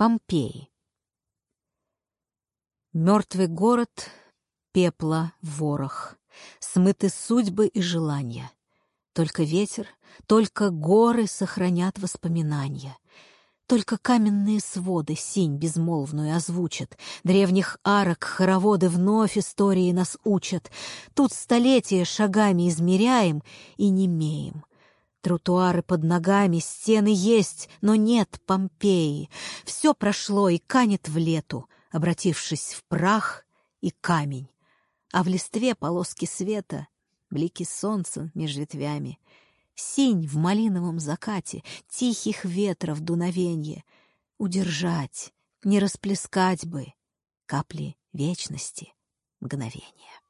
Помпеи. Мертвый город, пепла, ворох, смыты судьбы и желания. Только ветер, только горы сохранят воспоминания. Только каменные своды синь безмолвную озвучат, Древних арок хороводы вновь истории нас учат. Тут столетия шагами измеряем и немеем. Тротуары под ногами, стены есть, но нет Помпеи. Все прошло и канет в лету, обратившись в прах и камень. А в листве полоски света, блики солнца меж ветвями, Синь в малиновом закате, тихих ветров дуновенье. Удержать, не расплескать бы капли вечности, мгновения.